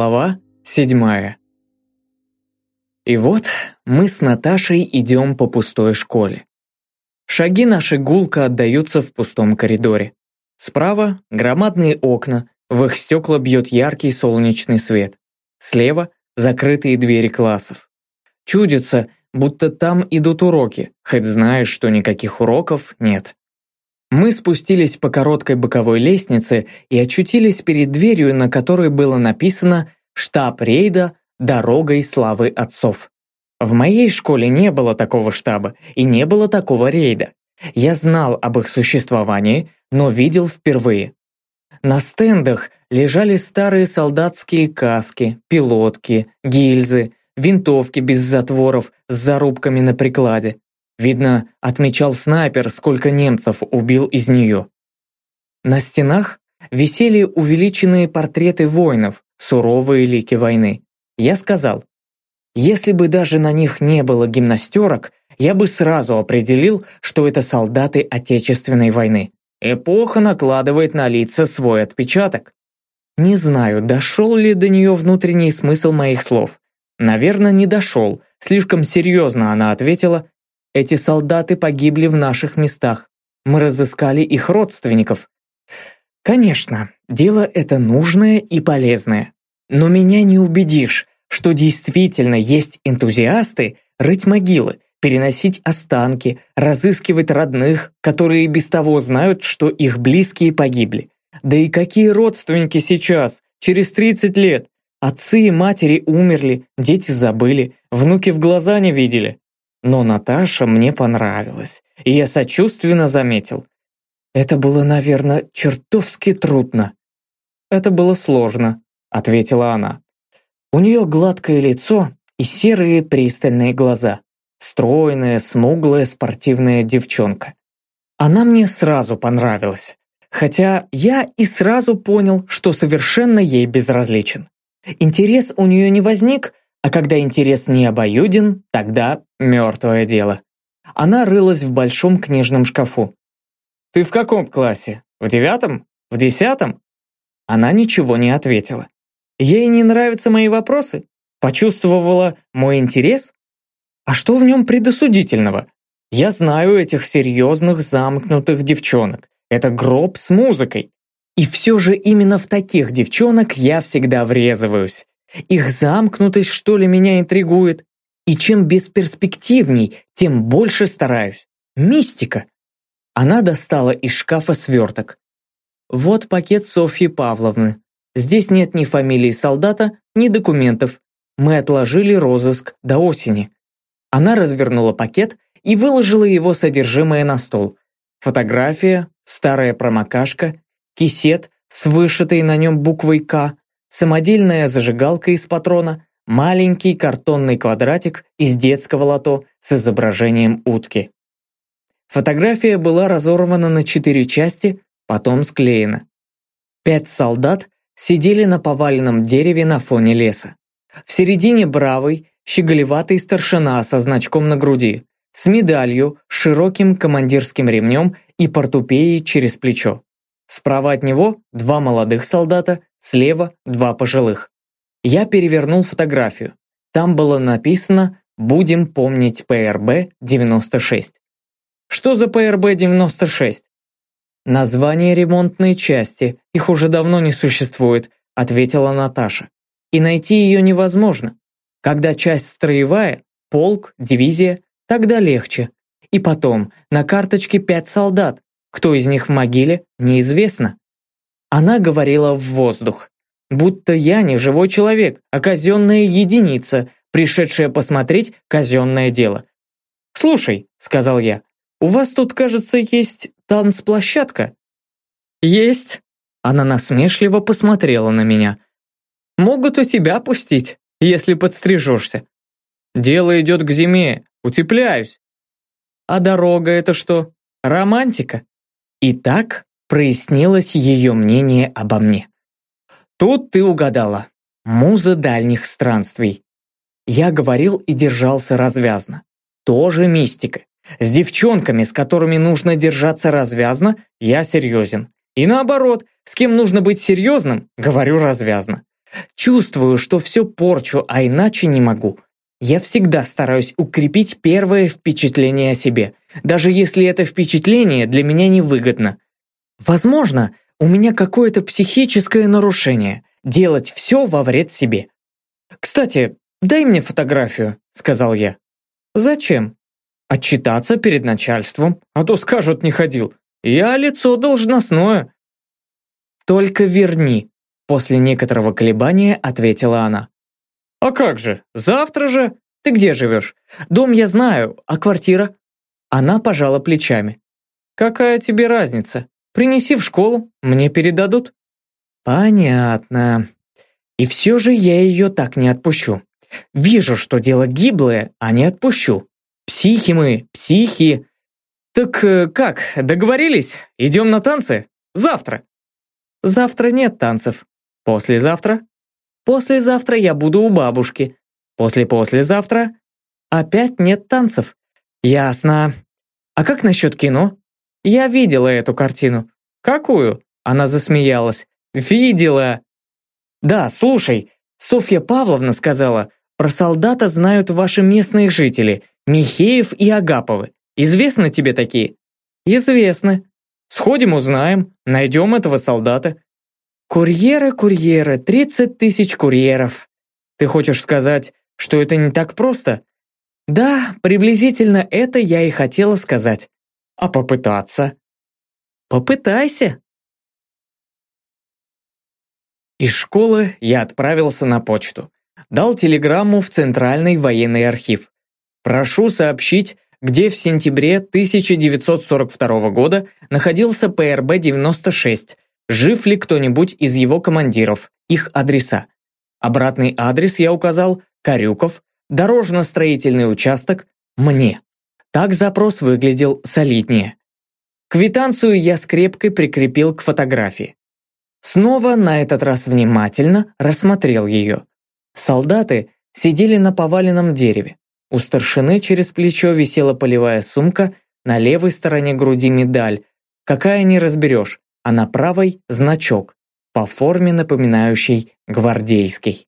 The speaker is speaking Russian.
Глава седьмая. И вот мы с Наташей идем по пустой школе. Шаги наши гулко отдаются в пустом коридоре. Справа громадные окна, в их стекла бьет яркий солнечный свет. Слева закрытые двери классов. Чудится, будто там идут уроки, хоть знаешь, что никаких уроков нет. Мы спустились по короткой боковой лестнице и очутились перед дверью, на которой было написано «Штаб рейда. Дорогой славы отцов». В моей школе не было такого штаба и не было такого рейда. Я знал об их существовании, но видел впервые. На стендах лежали старые солдатские каски, пилотки, гильзы, винтовки без затворов с зарубками на прикладе. Видно, отмечал снайпер, сколько немцев убил из нее. На стенах висели увеличенные портреты воинов, суровые лики войны. Я сказал, если бы даже на них не было гимнастерок, я бы сразу определил, что это солдаты Отечественной войны. Эпоха накладывает на лица свой отпечаток. Не знаю, дошел ли до нее внутренний смысл моих слов. Наверное, не дошел. Слишком серьезно она ответила эти солдаты погибли в наших местах. Мы разыскали их родственников. Конечно, дело это нужное и полезное. Но меня не убедишь, что действительно есть энтузиасты рыть могилы, переносить останки, разыскивать родных, которые без того знают, что их близкие погибли. Да и какие родственники сейчас, через 30 лет? Отцы и матери умерли, дети забыли, внуки в глаза не видели. Но Наташа мне понравилась, и я сочувственно заметил. Это было, наверное, чертовски трудно. Это было сложно, ответила она. У нее гладкое лицо и серые пристальные глаза. Стройная, смуглая спортивная девчонка. Она мне сразу понравилась. Хотя я и сразу понял, что совершенно ей безразличен. Интерес у нее не возник, а когда интерес не обоюден, тогда мертвое дело. Она рылась в большом книжном шкафу. «Ты в каком классе? В девятом? В десятом?» Она ничего не ответила. Ей не нравятся мои вопросы? Почувствовала мой интерес? А что в нем предосудительного? Я знаю этих серьезных замкнутых девчонок. Это гроб с музыкой. И все же именно в таких девчонок я всегда врезываюсь. Их замкнутость, что ли, меня интригует. И чем бесперспективней, тем больше стараюсь. Мистика. Она достала из шкафа сверток. Вот пакет Софьи Павловны. Здесь нет ни фамилии солдата, ни документов. Мы отложили розыск до осени. Она развернула пакет и выложила его содержимое на стол. Фотография, старая промокашка, кисет с вышитой на нем буквой «К», самодельная зажигалка из патрона, маленький картонный квадратик из детского лото с изображением утки. Фотография была разорвана на четыре части, потом склеена. Пять солдат сидели на поваленном дереве на фоне леса. В середине бравый, щеголеватый старшина со значком на груди, с медалью, широким командирским ремнем и портупеей через плечо. Справа от него два молодых солдата, слева два пожилых. Я перевернул фотографию. Там было написано «Будем помнить ПРБ-96». Что за ПРБ-96? Название ремонтной части, их уже давно не существует, ответила Наташа. И найти ее невозможно. Когда часть строевая, полк, дивизия, тогда легче. И потом, на карточке пять солдат, кто из них в могиле, неизвестно. Она говорила в воздух, будто я не живой человек, а казенная единица, пришедшая посмотреть казенное дело. «Слушай», — сказал я, — «у вас тут, кажется, есть танцплощадка?» «Есть», — она насмешливо посмотрела на меня. «Могут у тебя пустить, если подстрижешься. Дело идет к зиме, утепляюсь. А дорога это что, романтика?» И так прояснилось ее мнение обо мне. Тут ты угадала. Муза дальних странствий. Я говорил и держался развязно. Тоже мистика. С девчонками, с которыми нужно держаться развязно, я серьезен. И наоборот, с кем нужно быть серьезным, говорю развязно. Чувствую, что все порчу, а иначе не могу. Я всегда стараюсь укрепить первое впечатление о себе, даже если это впечатление для меня невыгодно. Возможно, у меня какое-то психическое нарушение – делать все во вред себе. «Кстати, дай мне фотографию», – сказал я. «Зачем?» «Отчитаться перед начальством, а то скажут не ходил. Я лицо должностное». «Только верни», – после некоторого колебания ответила она. «А как же? Завтра же? Ты где живешь? Дом я знаю, а квартира?» Она пожала плечами. «Какая тебе разница? Принеси в школу, мне передадут». «Понятно. И все же я ее так не отпущу. Вижу, что дело гиблое, а не отпущу. Психи мы, психи. Так э, как, договорились? Идем на танцы? Завтра?» «Завтра нет танцев. Послезавтра?» «Послезавтра я буду у бабушки. После-послезавтра опять нет танцев. Ясно. А как насчет кино? Я видела эту картину. Какую? Она засмеялась. Видела. Да, слушай, Софья Павловна сказала, про солдата знают ваши местные жители, Михеев и Агаповы. Известны тебе такие? Известны. Сходим узнаем, найдем этого солдата. Курьеры, курьеры, 30 тысяч курьеров. Ты хочешь сказать, что это не так просто? Да, приблизительно это я и хотела сказать. А попытаться? Попытайся. Из школы я отправился на почту. Дал телеграмму в Центральный военный архив. Прошу сообщить, где в сентябре 1942 года находился ПРБ-96, жив ли кто-нибудь из его командиров, их адреса. Обратный адрес я указал Карюков, дорожно-строительный участок, мне. Так запрос выглядел солиднее. Квитанцию я скрепкой прикрепил к фотографии. Снова на этот раз внимательно рассмотрел ее. Солдаты сидели на поваленном дереве. У старшины через плечо висела полевая сумка, на левой стороне груди медаль. Какая не разберешь, а на правой значок, по форме напоминающий гвардейский.